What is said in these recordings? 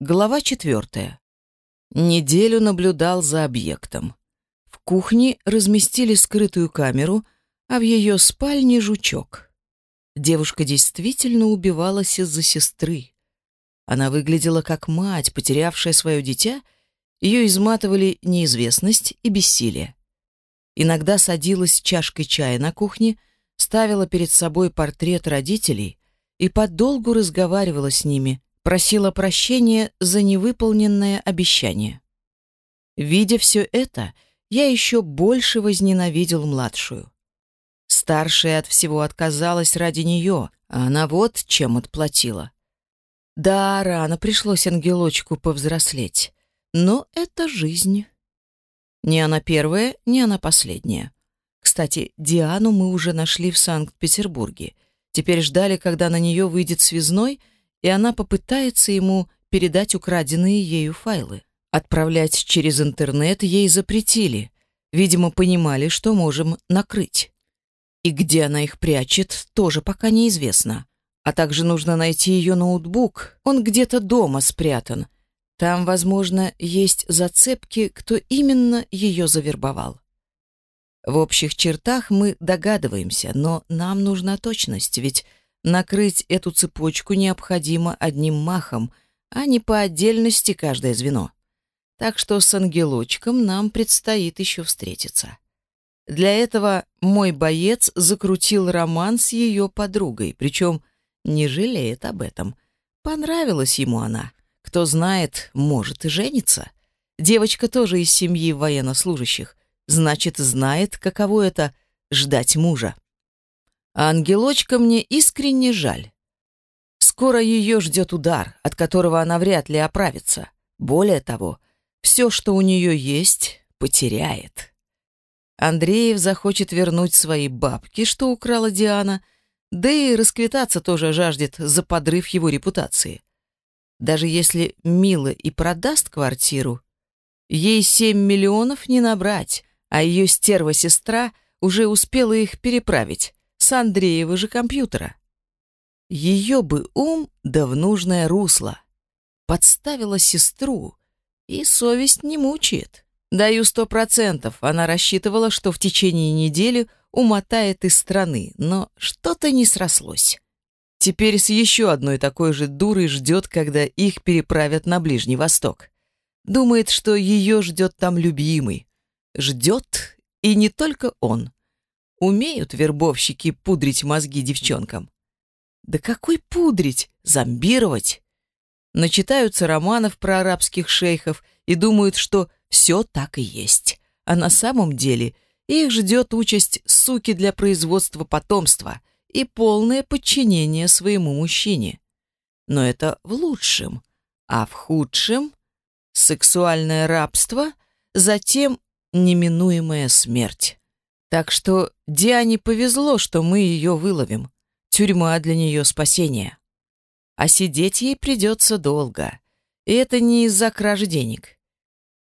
Глава четвертая. Неделю наблюдал за объектом. В кухне разместили скрытую камеру, а в ее спальне жучок. Девушка действительно убивалась из-за сестры. Она выглядела как мать, потерявшая свое дитя, ее изматывали неизвестность и бессилие. Иногда садилась чашкой чая на кухне, ставила перед собой портрет родителей и подолгу разговаривала с ними, просила прощения за невыполненное обещание. Видя все это, я еще больше возненавидел младшую. Старшая от всего отказалась ради нее, а она вот чем отплатила. Да, рано пришлось ангелочку повзрослеть, но это жизнь. Не она первая, не она последняя. Кстати, Диану мы уже нашли в Санкт-Петербурге. Теперь ждали, когда на нее выйдет связной — и она попытается ему передать украденные ею файлы. Отправлять через интернет ей запретили. Видимо, понимали, что можем накрыть. И где она их прячет, тоже пока неизвестно. А также нужно найти ее ноутбук. Он где-то дома спрятан. Там, возможно, есть зацепки, кто именно ее завербовал. В общих чертах мы догадываемся, но нам нужна точность, ведь Накрыть эту цепочку необходимо одним махом, а не по отдельности каждое звено. Так что с ангелочком нам предстоит еще встретиться. Для этого мой боец закрутил роман с ее подругой, причем не жалеет об этом. Понравилась ему она. Кто знает, может и женится. Девочка тоже из семьи военнослужащих, значит, знает, каково это — ждать мужа. А ангелочка мне искренне жаль. Скоро ее ждет удар, от которого она вряд ли оправится. Более того, все, что у нее есть, потеряет. Андреев захочет вернуть свои бабки, что украла Диана, да и расквитаться тоже жаждет за подрыв его репутации. Даже если Мила и продаст квартиру, ей семь миллионов не набрать, а ее стерва-сестра уже успела их переправить с Андреева же компьютера. Ее бы ум да в нужное русло. Подставила сестру, и совесть не мучает. Даю сто процентов, она рассчитывала, что в течение недели умотает из страны, но что-то не срослось. Теперь с еще одной такой же дурой ждет, когда их переправят на Ближний Восток. Думает, что ее ждет там любимый. Ждет, и не только он. Умеют вербовщики пудрить мозги девчонкам. Да какой пудрить? Зомбировать? Начитаются романов про арабских шейхов и думают, что все так и есть. А на самом деле их ждет участь суки для производства потомства и полное подчинение своему мужчине. Но это в лучшем, а в худшем — сексуальное рабство, затем неминуемая смерть. Так что Диане повезло, что мы ее выловим. Тюрьма для нее спасение. А сидеть ей придется долго. И это не из-за кражи денег.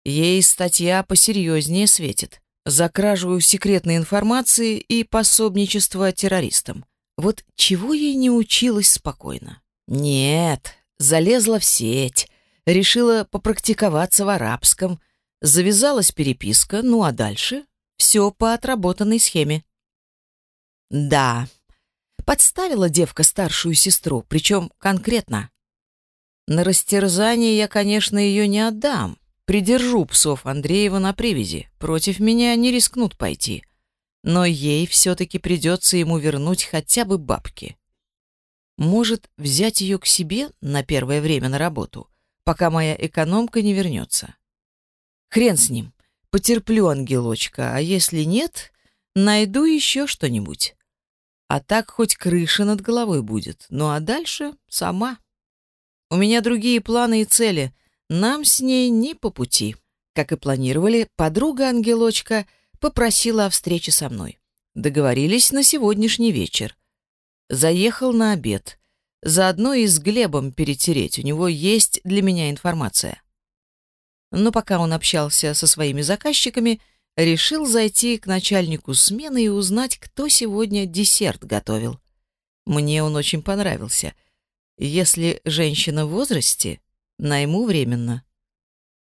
Ей статья посерьезнее светит. За кражу секретной информации и пособничество террористам. Вот чего ей не училась спокойно? Нет, залезла в сеть, решила попрактиковаться в арабском, завязалась переписка, ну а дальше все по отработанной схеме. Да, подставила девка старшую сестру, причем конкретно. На растерзание я, конечно, ее не отдам. Придержу псов Андреева на привязи. Против меня не рискнут пойти. Но ей все-таки придется ему вернуть хотя бы бабки. Может, взять ее к себе на первое время на работу, пока моя экономка не вернется. Хрен с ним. Потерплю, ангелочка, а если нет, найду еще что-нибудь. А так хоть крыша над головой будет. Ну а дальше сама. У меня другие планы и цели. Нам с ней не по пути. Как и планировали, подруга-ангелочка попросила о встрече со мной. Договорились на сегодняшний вечер. Заехал на обед. Заодно и с Глебом перетереть. У него есть для меня информация но пока он общался со своими заказчиками, решил зайти к начальнику смены и узнать, кто сегодня десерт готовил. Мне он очень понравился. Если женщина в возрасте, Найму временно.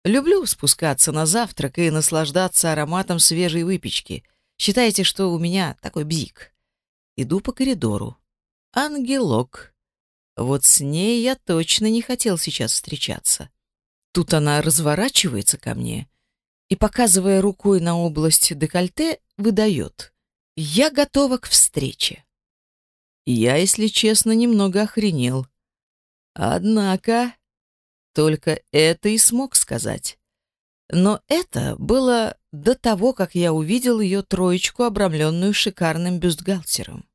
Люблю спускаться на завтрак и наслаждаться ароматом свежей выпечки. Считайте, что у меня такой бзик. Иду по коридору. Ангелок. Вот с ней я точно не хотел сейчас встречаться. Тут она разворачивается ко мне и, показывая рукой на область декольте, выдает. «Я готова к встрече». Я, если честно, немного охренел. Однако, только это и смог сказать. Но это было до того, как я увидел ее троечку, обрамленную шикарным бюстгальтером.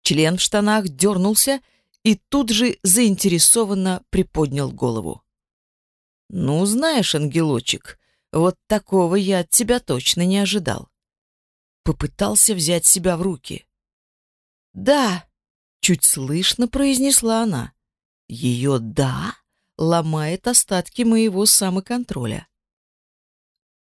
Член в штанах дернулся и тут же заинтересованно приподнял голову. «Ну, знаешь, ангелочек, вот такого я от тебя точно не ожидал». Попытался взять себя в руки. «Да», — чуть слышно произнесла она. Ее «да» ломает остатки моего самоконтроля.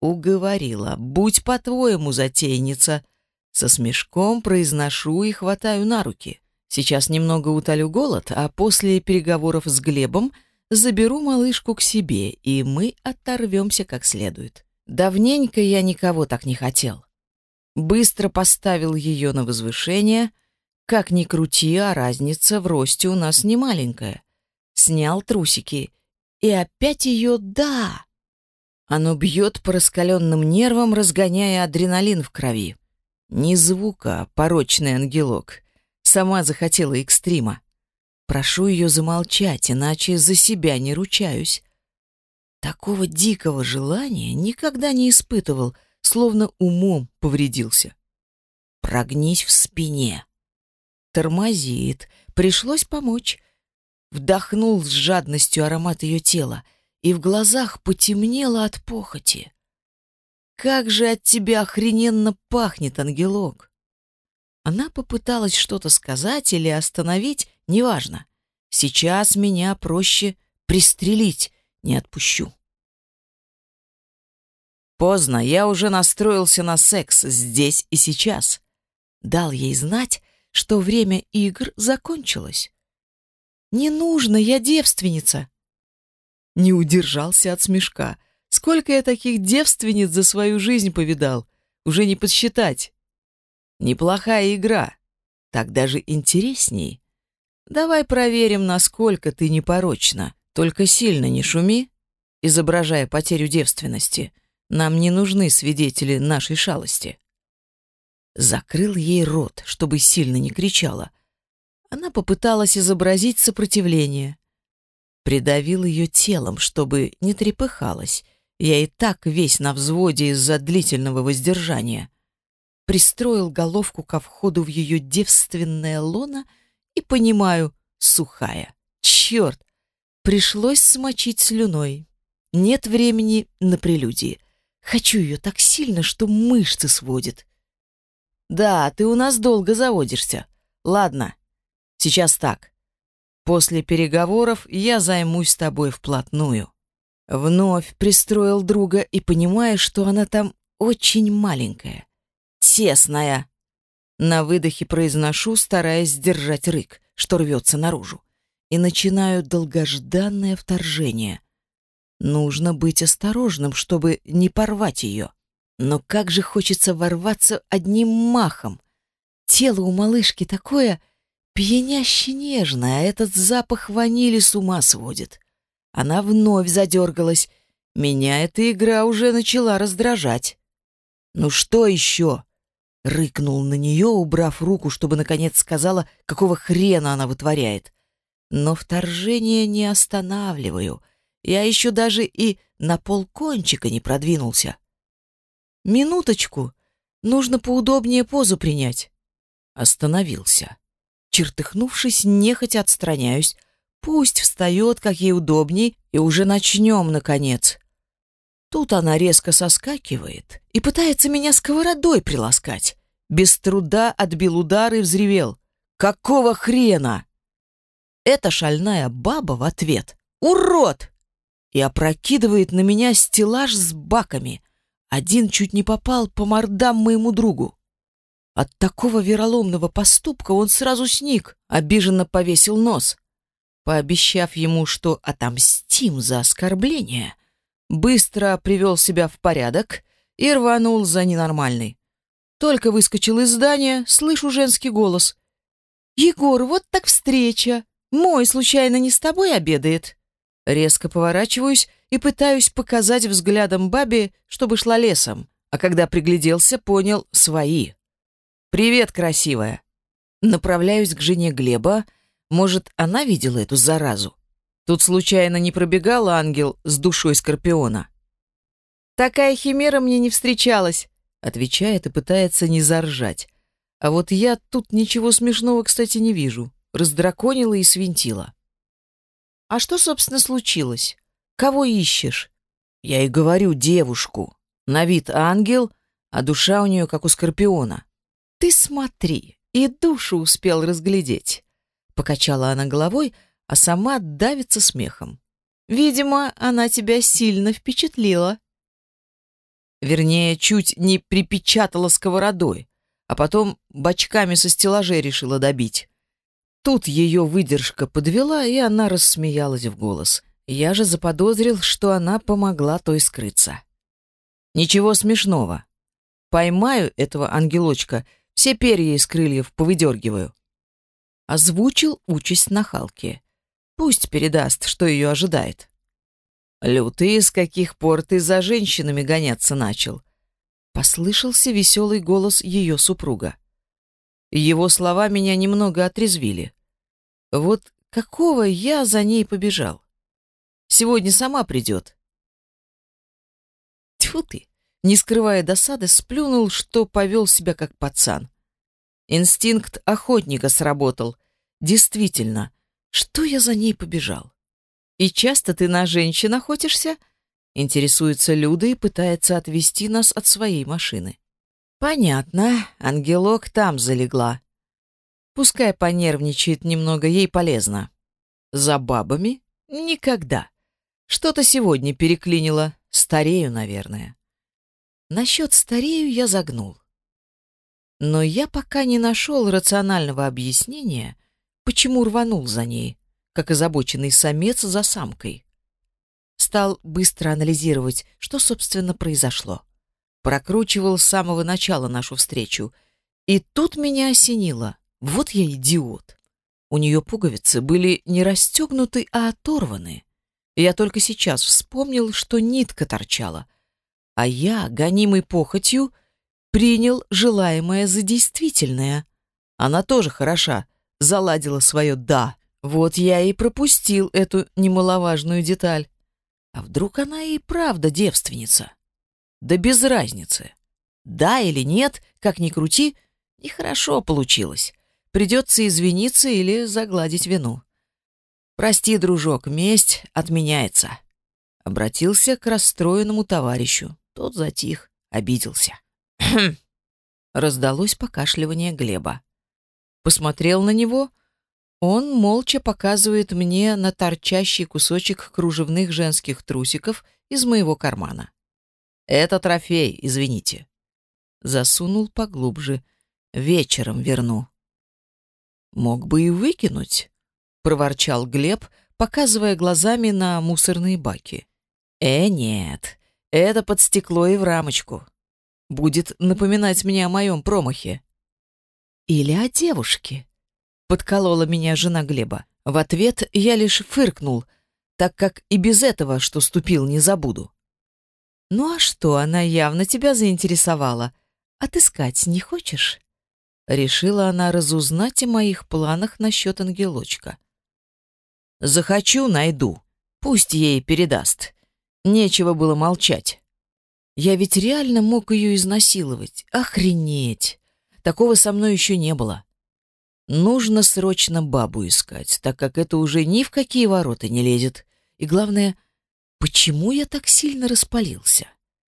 Уговорила. «Будь по-твоему, затейница!» Со смешком произношу и хватаю на руки. Сейчас немного утолю голод, а после переговоров с Глебом заберу малышку к себе, и мы оторвемся как следует. Давненько я никого так не хотел. Быстро поставил ее на возвышение. Как ни крути, а разница в росте у нас не маленькая. Снял трусики. И опять ее «да». Оно бьет по раскаленным нервам, разгоняя адреналин в крови. Ни звука, порочный ангелок. Сама захотела экстрима. Прошу ее замолчать, иначе за себя не ручаюсь. Такого дикого желания никогда не испытывал, словно умом повредился. Прогнись в спине. Тормозит. Пришлось помочь. Вдохнул с жадностью аромат ее тела, и в глазах потемнело от похоти. Как же от тебя охрененно пахнет, ангелок!» Она попыталась что-то сказать или остановить, неважно. Сейчас меня проще пристрелить, не отпущу. Поздно, я уже настроился на секс здесь и сейчас. Дал ей знать, что время игр закончилось. «Не нужно, я девственница!» Не удержался от смешка — Сколько я таких девственниц за свою жизнь повидал, уже не подсчитать. Неплохая игра, так даже интересней. Давай проверим, насколько ты непорочна. Только сильно не шуми, изображая потерю девственности. Нам не нужны свидетели нашей шалости. Закрыл ей рот, чтобы сильно не кричала. Она попыталась изобразить сопротивление. Придавил ее телом, чтобы не трепыхалась, я и так весь на взводе из-за длительного воздержания. Пристроил головку ко входу в ее девственное лоно и понимаю, сухая. Черт! Пришлось смочить слюной. Нет времени на прелюдии. Хочу ее так сильно, что мышцы сводит. Да, ты у нас долго заводишься. Ладно, сейчас так. После переговоров я займусь тобой вплотную. Вновь пристроил друга и понимая, что она там очень маленькая, тесная. На выдохе произношу, стараясь сдержать рык, что рвется наружу, и начинаю долгожданное вторжение. Нужно быть осторожным, чтобы не порвать ее. Но как же хочется ворваться одним махом. Тело у малышки такое пьяняще нежное, а этот запах ванили с ума сводит. Она вновь задергалась. Меня эта игра уже начала раздражать. «Ну что еще?» Рыкнул на нее, убрав руку, чтобы наконец сказала, какого хрена она вытворяет. Но вторжение не останавливаю. Я еще даже и на полкончика не продвинулся. «Минуточку. Нужно поудобнее позу принять». Остановился. Чертыхнувшись, нехотя отстраняюсь, Пусть встает, как ей удобней, и уже начнем, наконец. Тут она резко соскакивает и пытается меня сковородой приласкать. Без труда отбил удар и взревел. «Какого хрена?» Эта шальная баба в ответ. «Урод!» И опрокидывает на меня стеллаж с баками. Один чуть не попал по мордам моему другу. От такого вероломного поступка он сразу сник, обиженно повесил нос. пообещав ему, что отомстим за оскорбление, быстро привел себя в порядок и рванул за ненормальной. Только выскочил из здания, слышу женский голос. «Егор, вот так встреча! Мой, случайно, не с тобой обедает?» Резко поворачиваюсь и пытаюсь показать взглядом бабе, чтобы шла лесом, а когда пригляделся, понял — свои. «Привет, красивая!» Направляюсь к жене Глеба, может, она видела эту заразу? Тут случайно не пробегал ангел с душой скорпиона. «Такая химера мне не встречалась», — отвечает и пытается не заржать. А вот я тут ничего смешного, кстати, не вижу. Раздраконила и свинтила. «А что, собственно, случилось? Кого ищешь?» Я и говорю девушку. На вид ангел, а душа у нее как у скорпиона. «Ты смотри, и душу успел разглядеть. Покачала она головой, а сама давится смехом. Видимо, она тебя сильно впечатлила. Вернее, чуть не припечатала сковородой, а потом бочками со стеллажей решила добить. Тут ее выдержка подвела, и она рассмеялась в голос. Я же заподозрил, что она помогла той скрыться. Ничего смешного. Поймаю этого ангелочка, все перья из крыльев повыдергиваю озвучил участь нахалки. Пусть передаст, что ее ожидает. «Лютый, с каких пор ты за женщинами гоняться начал?» Послышался веселый голос ее супруга. Его слова меня немного отрезвили. Вот какого я за ней побежал? Сегодня сама придет. Тьфу ты! Не скрывая досады, сплюнул, что повел себя как пацан. Инстинкт охотника сработал. Действительно, что я за ней побежал? И часто ты на женщин охотишься? Интересуется Люда и пытается отвести нас от своей машины. Понятно, ангелок там залегла. Пускай понервничает немного, ей полезно. За бабами? Никогда. Что-то сегодня переклинило. Старею, наверное. Насчет старею я загнул. Но я пока не нашел рационального объяснения, почему рванул за ней, как озабоченный самец за самкой. Стал быстро анализировать, что, собственно, произошло. Прокручивал с самого начала нашу встречу. И тут меня осенило. Вот я идиот. У нее пуговицы были не расстегнуты, а оторваны. Я только сейчас вспомнил, что нитка торчала. А я, гонимый похотью, принял желаемое за действительное. Она тоже хороша, заладила свое «да». Вот я и пропустил эту немаловажную деталь. А вдруг она и правда девственница? Да без разницы. Да или нет, как ни крути, нехорошо получилось. Придется извиниться или загладить вину. «Прости, дружок, месть отменяется». Обратился к расстроенному товарищу. Тот затих, обиделся. Раздалось покашливание Глеба. Посмотрел на него. Он молча показывает мне на торчащий кусочек кружевных женских трусиков из моего кармана. «Это трофей, извините». Засунул поглубже. «Вечером верну». «Мог бы и выкинуть», — проворчал Глеб, показывая глазами на мусорные баки. «Э, нет, это под стекло и в рамочку будет напоминать мне о моем промахе. Или о девушке. Подколола меня жена Глеба. В ответ я лишь фыркнул, так как и без этого, что ступил, не забуду. Ну а что, она явно тебя заинтересовала. Отыскать не хочешь? Решила она разузнать о моих планах насчет ангелочка. Захочу, найду. Пусть ей передаст. Нечего было молчать. Я ведь реально мог ее изнасиловать. Охренеть! Такого со мной еще не было. Нужно срочно бабу искать, так как это уже ни в какие ворота не лезет. И главное, почему я так сильно распалился?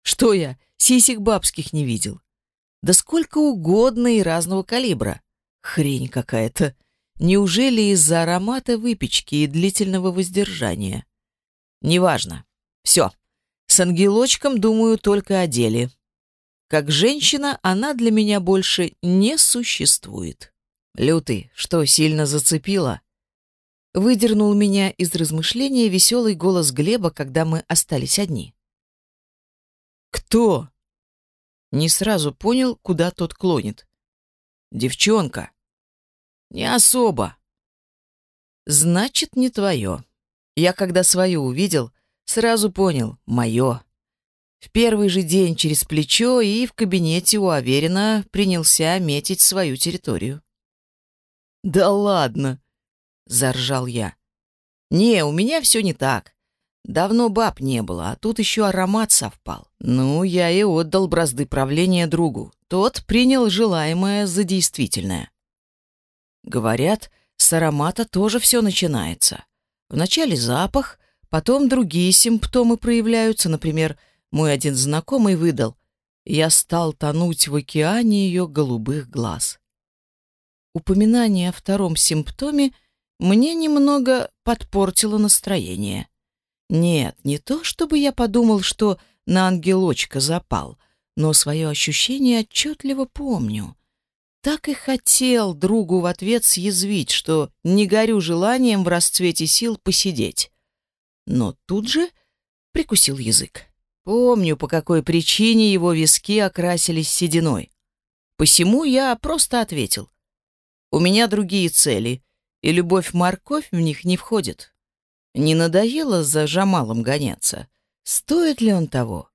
Что я, сисек бабских не видел? Да сколько угодно и разного калибра. Хрень какая-то. Неужели из-за аромата выпечки и длительного воздержания? Неважно. Все. С ангелочком думаю только о деле. Как женщина она для меня больше не существует. Лютый, что, сильно зацепила? выдернул меня из размышления веселый голос Глеба, когда мы остались одни. «Кто?» Не сразу понял, куда тот клонит. «Девчонка». «Не особо». «Значит, не твое». Я, когда свое увидел, сразу понял — мое. В первый же день через плечо и в кабинете у Аверина принялся метить свою территорию. «Да ладно!» — заржал я. «Не, у меня все не так. Давно баб не было, а тут еще аромат совпал. Ну, я и отдал бразды правления другу. Тот принял желаемое за действительное. Говорят, с аромата тоже все начинается. Вначале запах, потом другие симптомы проявляются. Например, мой один знакомый выдал. Я стал тонуть в океане ее голубых глаз. Упоминание о втором симптоме мне немного подпортило настроение. Нет, не то, чтобы я подумал, что на ангелочка запал, но свое ощущение отчетливо помню. Так и хотел другу в ответ съязвить, что не горю желанием в расцвете сил посидеть. Но тут же прикусил язык. Помню, по какой причине его виски окрасились сединой. Посему я просто ответил. У меня другие цели, и любовь-морковь в них не входит. Не надоело за Жамалом гоняться? Стоит ли он того?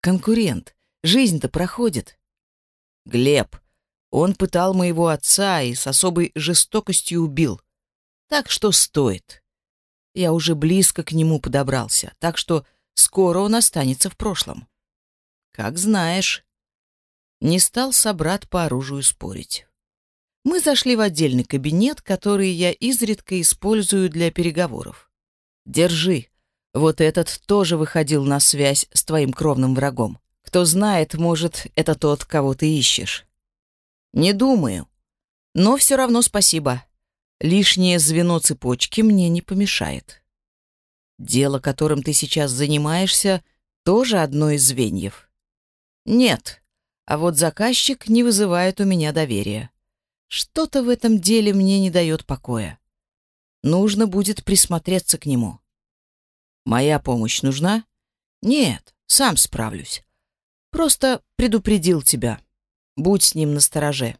Конкурент. Жизнь-то проходит. Глеб, он пытал моего отца и с особой жестокостью убил. Так что стоит. Я уже близко к нему подобрался, так что скоро он останется в прошлом. Как знаешь. Не стал собрат по оружию спорить. Мы зашли в отдельный кабинет, который я изредка использую для переговоров. Держи. Вот этот тоже выходил на связь с твоим кровным врагом. Кто знает, может, это тот, кого ты ищешь. Не думаю. Но все равно спасибо. Лишнее звено цепочки мне не помешает. Дело, которым ты сейчас занимаешься, тоже одно из звеньев. Нет, а вот заказчик не вызывает у меня доверия. Что-то в этом деле мне не дает покоя. Нужно будет присмотреться к нему. Моя помощь нужна? Нет, сам справлюсь. Просто предупредил тебя. Будь с ним настороже.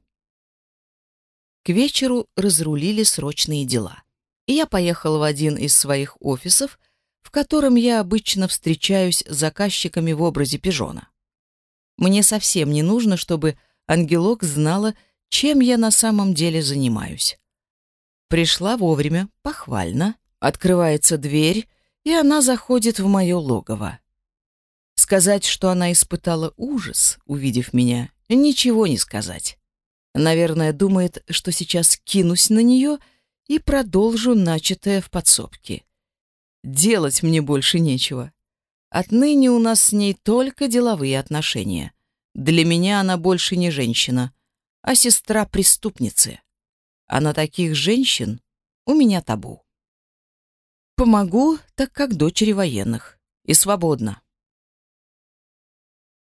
К вечеру разрулили срочные дела. И я поехал в один из своих офисов, в котором я обычно встречаюсь с заказчиками в образе пижона. Мне совсем не нужно, чтобы ангелок знала, чем я на самом деле занимаюсь. Пришла вовремя, похвально. Открывается дверь, и она заходит в мое логово. Сказать, что она испытала ужас, увидев меня, Ничего не сказать. Наверное, думает, что сейчас кинусь на нее и продолжу начатое в подсобке. Делать мне больше нечего. Отныне у нас с ней только деловые отношения. Для меня она больше не женщина, а сестра преступницы. А на таких женщин у меня табу. Помогу, так как дочери военных. И свободно.